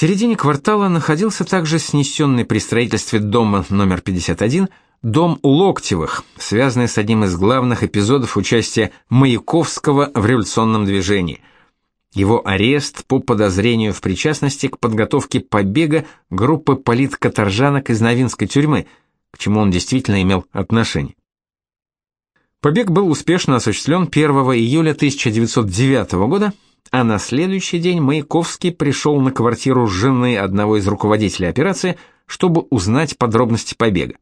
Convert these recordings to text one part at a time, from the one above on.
середине квартала находился также снесенный при строительстве дома номер 51 дом Локтевых, связанный с одним из главных эпизодов участия Маяковского в революционном движении. Его арест по подозрению в причастности к подготовке побега группы политкоторжанок из Новинской тюрьмы, к чему он действительно имел отношение. Побег был успешно осуществлен 1 июля 1909 года, а на следующий день Маяковский пришел на квартиру жены одного из руководителей операции, чтобы узнать подробности побега.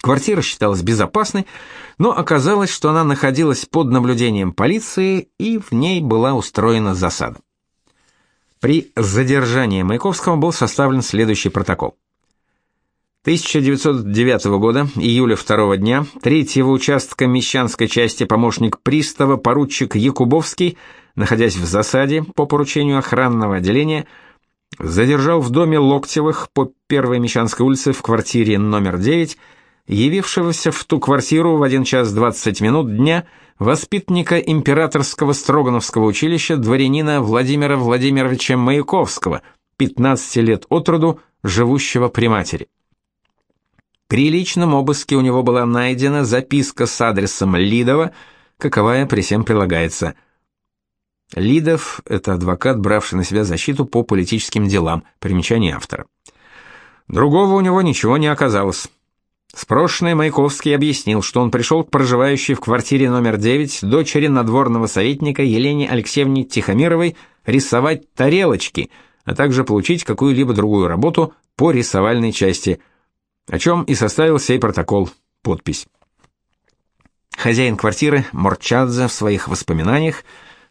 Квартира считалась безопасной, но оказалось, что она находилась под наблюдением полиции, и в ней была устроена засада. При задержании Маяковского был составлен следующий протокол. 1909 года, июля второго дня, третьего участка Мещанской части помощник пристава поручик Якубовский, находясь в засаде по поручению охранного отделения, задержал в доме Локтевых по Первой Мещанской улице в квартире номер 9 явившегося в ту квартиру в 1 час 20 минут дня воспитанника императорского Строгановского училища дворянина Владимира Владимировича Маяковского, 15 лет от роду, живущего при матери. При личном обыске у него была найдена записка с адресом Лидова, каковая при всем прилагается. Лидов – это адвокат, бравший на себя защиту по политическим делам, примечание автора. Другого у него ничего не оказалось. Спрошенный Маяковский объяснил, что он пришел к проживающей в квартире номер 9 дочери надворного советника Елене Алексеевне Тихомировой рисовать тарелочки, а также получить какую-либо другую работу по рисовальной части, о чем и составил сей протокол, подпись. Хозяин квартиры Морчадзе в своих воспоминаниях,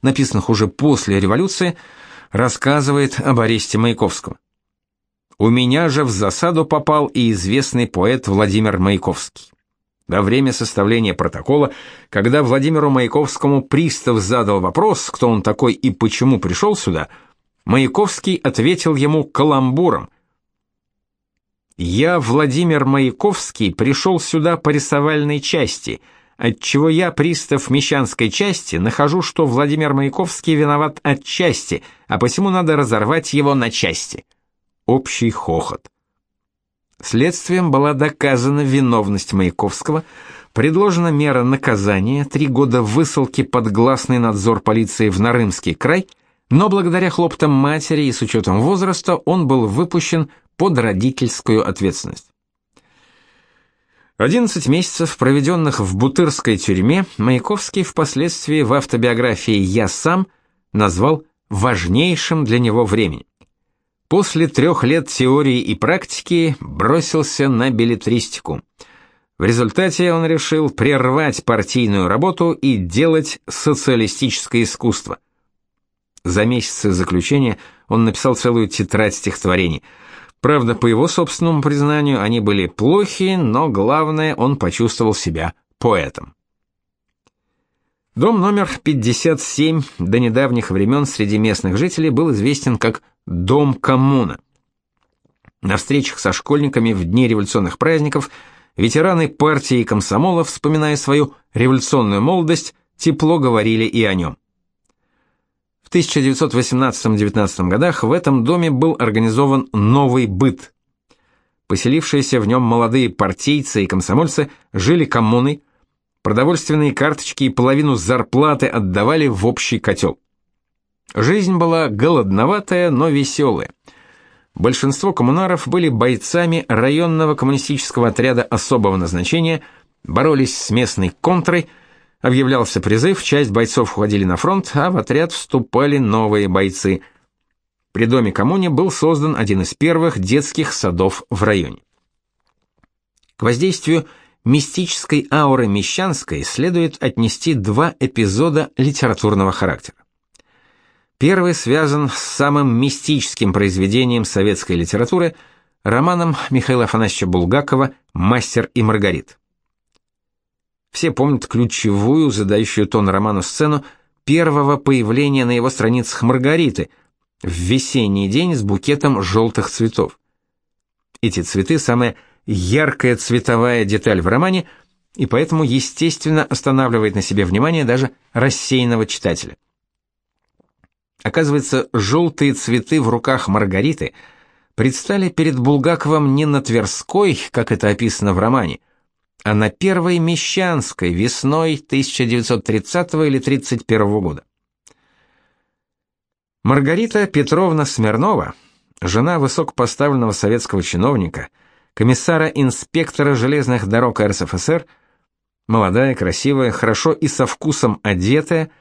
написанных уже после революции, рассказывает об аресте Маяковского. У меня же в засаду попал и известный поэт Владимир Маяковский. Во время составления протокола, когда Владимиру Маяковскому пристав задал вопрос, кто он такой и почему пришел сюда, Маяковский ответил ему каламбуром. «Я, Владимир Маяковский, пришел сюда по рисовальной части, отчего я, пристав Мещанской части, нахожу, что Владимир Маяковский виноват отчасти, а посему надо разорвать его на части» общий хохот. Следствием была доказана виновность Маяковского, предложена мера наказания, три года высылки под гласный надзор полиции в Нарымский край, но благодаря хлоптам матери и с учетом возраста он был выпущен под родительскую ответственность. 11 месяцев, проведенных в Бутырской тюрьме, Маяковский впоследствии в автобиографии «Я сам» назвал важнейшим для него временем. После трех лет теории и практики бросился на билетристику. В результате он решил прервать партийную работу и делать социалистическое искусство. За месяцы заключения он написал целую тетрадь стихотворений. Правда, по его собственному признанию, они были плохи, но главное, он почувствовал себя поэтом. Дом номер 57 до недавних времен среди местных жителей был известен как Дом коммуна. На встречах со школьниками в дни революционных праздников ветераны партии и комсомола, вспоминая свою революционную молодость, тепло говорили и о нем. В 1918-19 годах в этом доме был организован новый быт. Поселившиеся в нем молодые партийцы и комсомольцы жили коммуной, продовольственные карточки и половину зарплаты отдавали в общий котел. Жизнь была голодноватая, но веселая. Большинство коммунаров были бойцами районного коммунистического отряда особого назначения, боролись с местной контрой, объявлялся призыв, часть бойцов уходили на фронт, а в отряд вступали новые бойцы. При доме коммуне был создан один из первых детских садов в районе. К воздействию мистической ауры Мещанской следует отнести два эпизода литературного характера. Первый связан с самым мистическим произведением советской литературы романом Михаила Афанасьевича Булгакова «Мастер и Маргарит». Все помнят ключевую, задающую тон роману сцену первого появления на его страницах Маргариты в весенний день с букетом желтых цветов. Эти цветы – самая яркая цветовая деталь в романе, и поэтому, естественно, останавливает на себе внимание даже рассеянного читателя. Оказывается, желтые цветы в руках Маргариты предстали перед Булгаковым не на Тверской, как это описано в романе, а на Первой Мещанской весной 1930 или 31 года. Маргарита Петровна Смирнова, жена высокопоставленного советского чиновника, комиссара-инспектора железных дорог РСФСР, молодая, красивая, хорошо и со вкусом одетая,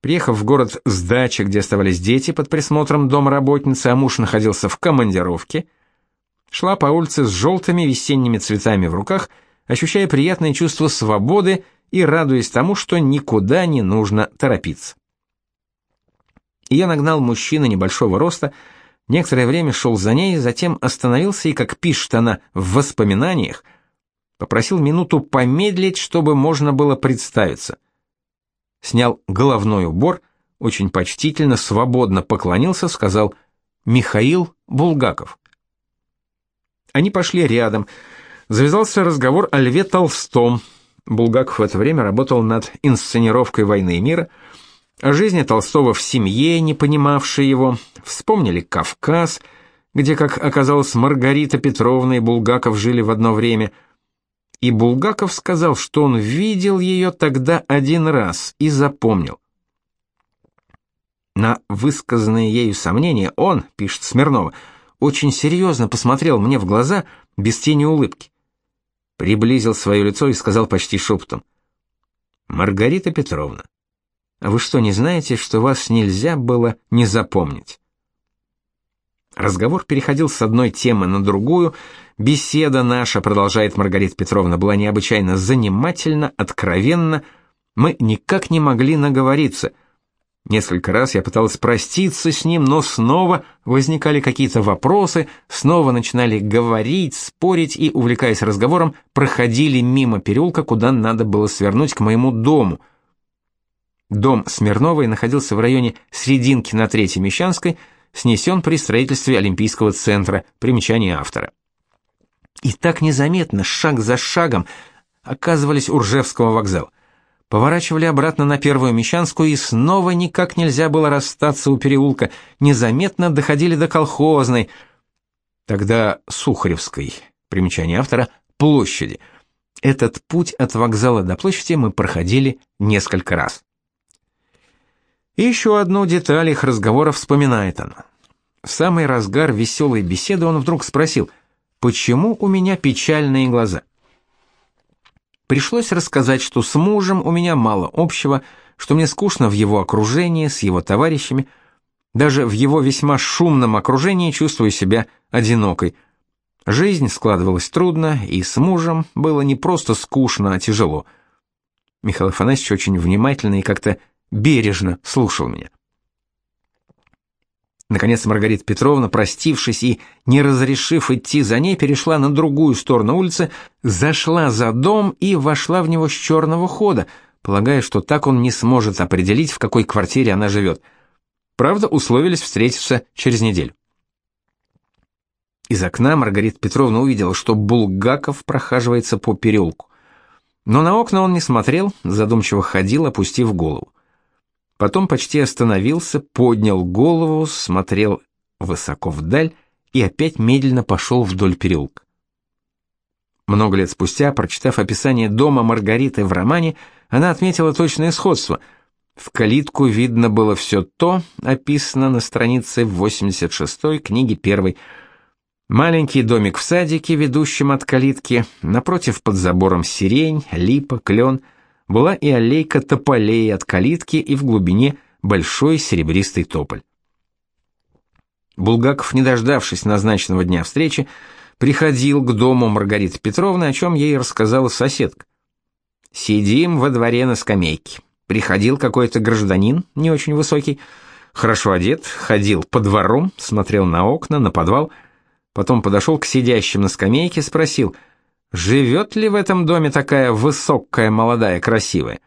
приехав в город с дачи, где оставались дети под присмотром домработницы, а муж находился в командировке, шла по улице с желтыми весенними цветами в руках, ощущая приятное чувство свободы и радуясь тому, что никуда не нужно торопиться. Я нагнал мужчину небольшого роста, некоторое время шел за ней, затем остановился и, как пишет она в воспоминаниях, попросил минуту помедлить, чтобы можно было представиться. Снял головной убор, очень почтительно, свободно поклонился, сказал «Михаил Булгаков». Они пошли рядом. Завязался разговор о Льве Толстом. Булгаков в это время работал над инсценировкой «Войны и мира», о жизни Толстого в семье, не понимавшей его, вспомнили Кавказ, где, как оказалось, Маргарита Петровна и Булгаков жили в одно время. И Булгаков сказал, что он видел ее тогда один раз и запомнил. На высказанные ею сомнения он, пишет Смирнова, очень серьезно посмотрел мне в глаза, без тени улыбки. Приблизил свое лицо и сказал почти шепотом. «Маргарита Петровна, а вы что, не знаете, что вас нельзя было не запомнить? Разговор переходил с одной темы на другую. Беседа наша, продолжает Маргарита Петровна, была необычайно занимательна, откровенна. Мы никак не могли наговориться. Несколько раз я пыталась проститься с ним, но снова возникали какие-то вопросы, снова начинали говорить, спорить и, увлекаясь разговором, проходили мимо переулка, куда надо было свернуть к моему дому — Дом Смирновой находился в районе Срединки на Третьей Мещанской, снесен при строительстве Олимпийского центра, примечание автора. И так незаметно, шаг за шагом, оказывались у Ржевского вокзала. Поворачивали обратно на Первую Мещанскую, и снова никак нельзя было расстаться у переулка, незаметно доходили до Колхозной, тогда Сухаревской, примечание автора, площади. Этот путь от вокзала до площади мы проходили несколько раз. И еще одну деталь их разговора вспоминает она. В самый разгар веселой беседы он вдруг спросил, почему у меня печальные глаза? Пришлось рассказать, что с мужем у меня мало общего, что мне скучно в его окружении, с его товарищами, даже в его весьма шумном окружении чувствую себя одинокой. Жизнь складывалась трудно, и с мужем было не просто скучно, а тяжело. Михаил Афанасьевич очень внимательно и как-то бережно слушал меня. Наконец Маргарита Петровна, простившись и не разрешив идти за ней, перешла на другую сторону улицы, зашла за дом и вошла в него с черного хода, полагая, что так он не сможет определить, в какой квартире она живет. Правда, условились встретиться через неделю. Из окна Маргарита Петровна увидела, что Булгаков прохаживается по переулку. Но на окна он не смотрел, задумчиво ходил, опустив голову. Потом почти остановился, поднял голову, смотрел высоко вдаль и опять медленно пошел вдоль переулка. Много лет спустя, прочитав описание дома Маргариты в романе, она отметила точное сходство. В калитку видно было все то, описано на странице 86 книги первой. Маленький домик в садике, ведущем от калитки, напротив под забором сирень, липа, клен — была и аллейка тополей от калитки и в глубине большой серебристый тополь. Булгаков, не дождавшись назначенного дня встречи, приходил к дому Маргариты Петровны, о чем ей рассказала соседка. «Сидим во дворе на скамейке. Приходил какой-то гражданин, не очень высокий, хорошо одет, ходил по двору, смотрел на окна, на подвал, потом подошел к сидящим на скамейке, спросил — Живет ли в этом доме такая высокая, молодая, красивая?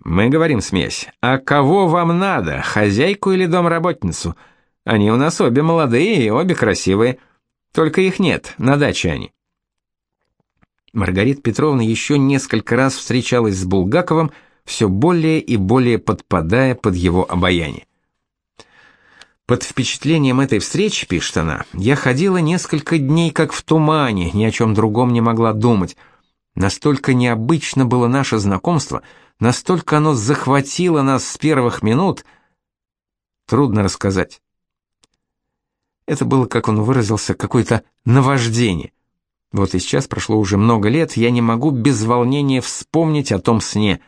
Мы говорим, смесь, а кого вам надо, хозяйку или домработницу? Они у нас обе молодые и обе красивые. Только их нет, на даче они. Маргарита Петровна еще несколько раз встречалась с Булгаковым, все более и более подпадая под его обаяние. Под впечатлением этой встречи, пишет она, я ходила несколько дней как в тумане, ни о чем другом не могла думать. Настолько необычно было наше знакомство, настолько оно захватило нас с первых минут. Трудно рассказать. Это было, как он выразился, какое-то наваждение. Вот и сейчас прошло уже много лет, я не могу без волнения вспомнить о том сне.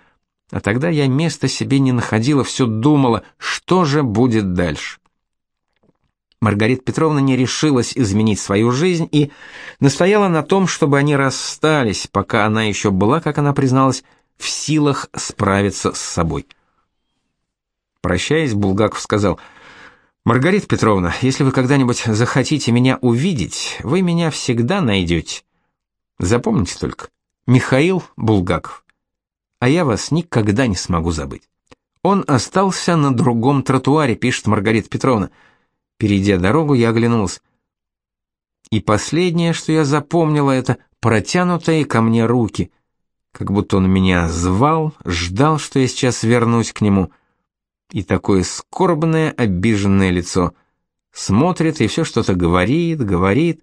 А тогда я места себе не находила, все думала, что же будет дальше. Маргарита Петровна не решилась изменить свою жизнь и настояла на том, чтобы они расстались, пока она еще была, как она призналась, в силах справиться с собой. Прощаясь, Булгаков сказал: "Маргарита Петровна, если вы когда-нибудь захотите меня увидеть, вы меня всегда найдете. Запомните только: Михаил Булгаков. А я вас никогда не смогу забыть". Он остался на другом тротуаре, пишет Маргарита Петровна. Перейдя дорогу, я оглянулся. И последнее, что я запомнила, это протянутые ко мне руки, как будто он меня звал, ждал, что я сейчас вернусь к нему. И такое скорбное, обиженное лицо. Смотрит и все что-то говорит, говорит.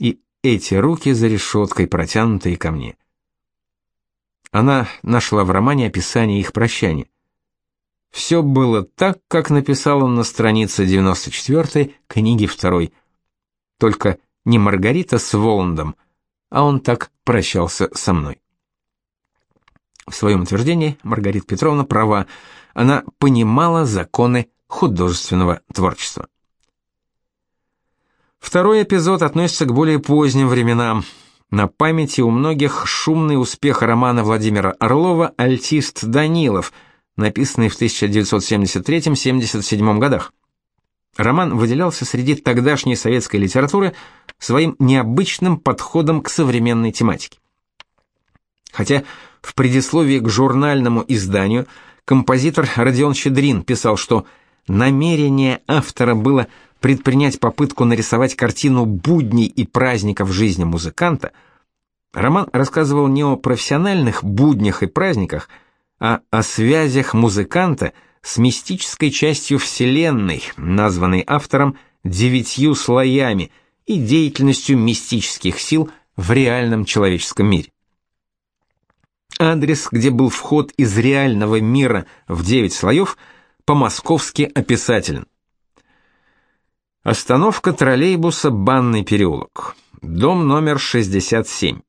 И эти руки за решеткой, протянутые ко мне. Она нашла в романе описание их прощания. Все было так, как написал он на странице 94 книги второй. Только не Маргарита с Воландом, а он так прощался со мной. В своем утверждении Маргарита Петровна права. Она понимала законы художественного творчества. Второй эпизод относится к более поздним временам. На памяти у многих шумный успех романа Владимира Орлова «Альтист Данилов», написанный в 1973-77 годах. Роман выделялся среди тогдашней советской литературы своим необычным подходом к современной тематике. Хотя в предисловии к журнальному изданию композитор Родион Щедрин писал, что намерение автора было предпринять попытку нарисовать картину будней и праздников жизни музыканта, роман рассказывал не о профессиональных буднях и праздниках, а о связях музыканта с мистической частью Вселенной, названной автором девятью слоями, и деятельностью мистических сил в реальном человеческом мире. Адрес, где был вход из реального мира в девять слоев, по-московски описателен. Остановка троллейбуса Банный переулок. Дом номер 67.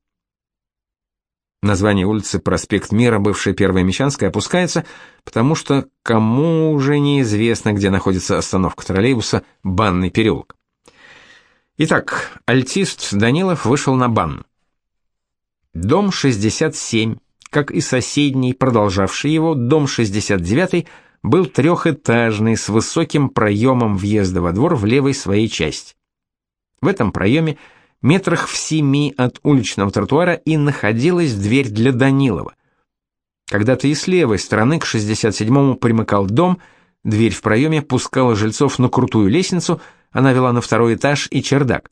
Название улицы Проспект Мира, бывшая Первая Мещанская, опускается, потому что кому уже неизвестно, где находится остановка троллейбуса Банный переулок. Итак, альтист Данилов вышел на банну. Дом 67, как и соседний, продолжавший его, дом 69, был трехэтажный с высоким проемом въезда во двор в левой своей части. В этом проеме метрах в семи от уличного тротуара и находилась дверь для Данилова. Когда-то и с левой стороны к 67-му примыкал дом, дверь в проеме пускала жильцов на крутую лестницу, она вела на второй этаж и чердак.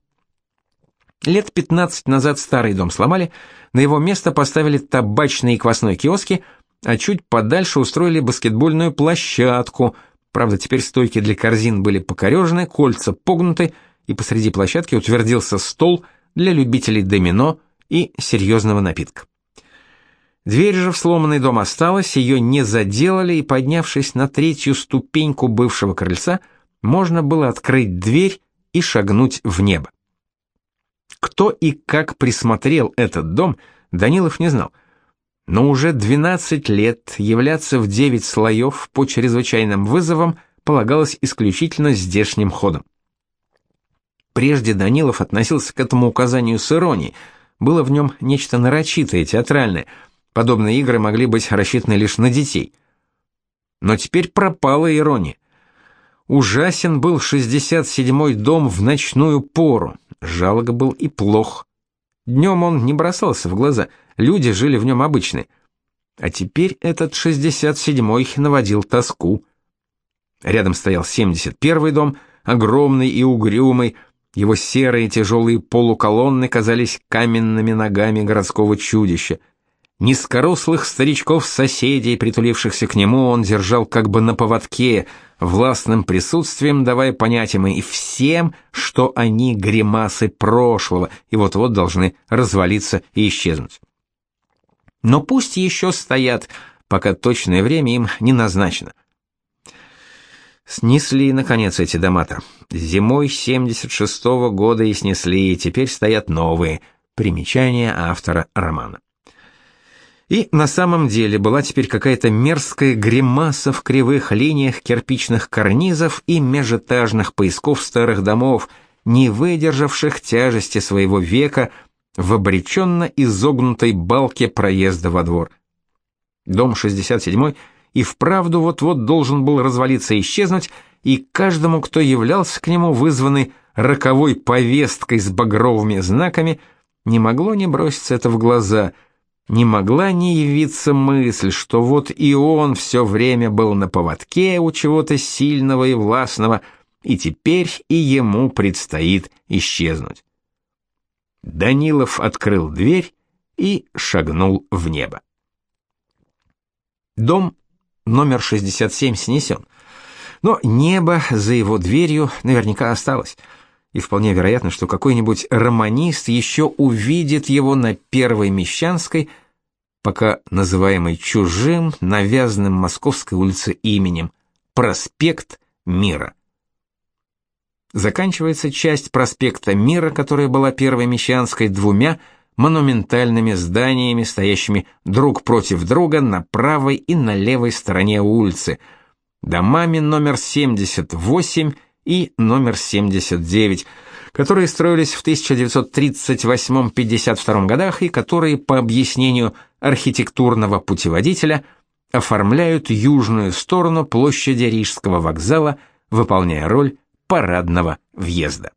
Лет 15 назад старый дом сломали, на его место поставили табачные и квасной киоски, а чуть подальше устроили баскетбольную площадку. Правда, теперь стойки для корзин были покорежены, кольца погнуты, и посреди площадки утвердился стол для любителей домино и серьезного напитка. Дверь же в сломанный дом осталась, ее не заделали, и, поднявшись на третью ступеньку бывшего крыльца, можно было открыть дверь и шагнуть в небо. Кто и как присмотрел этот дом, Данилов не знал. Но уже 12 лет являться в 9 слоев по чрезвычайным вызовам полагалось исключительно здешним ходом. Прежде Данилов относился к этому указанию с иронией. Было в нем нечто нарочитое, театральное. Подобные игры могли быть рассчитаны лишь на детей. Но теперь пропала ирония. Ужасен был 67-й дом в ночную пору. Жалко был и плох. Днем он не бросался в глаза, люди жили в нем обычные. А теперь этот 67-й наводил тоску. Рядом стоял 71-й дом, огромный и угрюмый, его серые тяжелые полуколонны казались каменными ногами городского чудища. Низкорослых старичков-соседей, притулившихся к нему, он держал как бы на поводке, властным присутствием давая понять им и всем, что они гримасы прошлого и вот-вот должны развалиться и исчезнуть. Но пусть еще стоят, пока точное время им не назначено. Снесли, наконец, эти дома-то. Зимой 76-го года и снесли, и теперь стоят новые. Примечание автора романа. И на самом деле была теперь какая-то мерзкая гримаса в кривых линиях кирпичных карнизов и межэтажных поисков старых домов, не выдержавших тяжести своего века в обреченно изогнутой балке проезда во двор. Дом 67 и вправду вот-вот должен был развалиться и исчезнуть, и каждому, кто являлся к нему вызванный роковой повесткой с багровыми знаками, не могло не броситься это в глаза — не могла не явиться мысль, что вот и он все время был на поводке у чего-то сильного и властного, и теперь и ему предстоит исчезнуть. Данилов открыл дверь и шагнул в небо. Дом номер 67 снесен, но небо за его дверью наверняка осталось — и вполне вероятно, что какой-нибудь романист еще увидит его на Первой Мещанской, пока называемый чужим, навязанным Московской улице именем Проспект Мира. Заканчивается часть проспекта Мира, которая была Первой Мещанской, двумя монументальными зданиями, стоящими друг против друга на правой и на левой стороне улицы, домами номер 78 и номер 79, которые строились в 1938-52 годах и которые, по объяснению архитектурного путеводителя, оформляют южную сторону площади Рижского вокзала, выполняя роль парадного въезда.